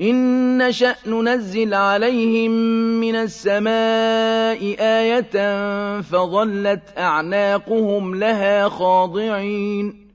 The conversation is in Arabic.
إِن نَّشَأْ نُنَزِّلْ عَلَيْهِم مِّنَ السَّمَاءِ آيَةً فَظَلَّتْ أَعْنَاقُهُمْ لَهَا خَاضِعِينَ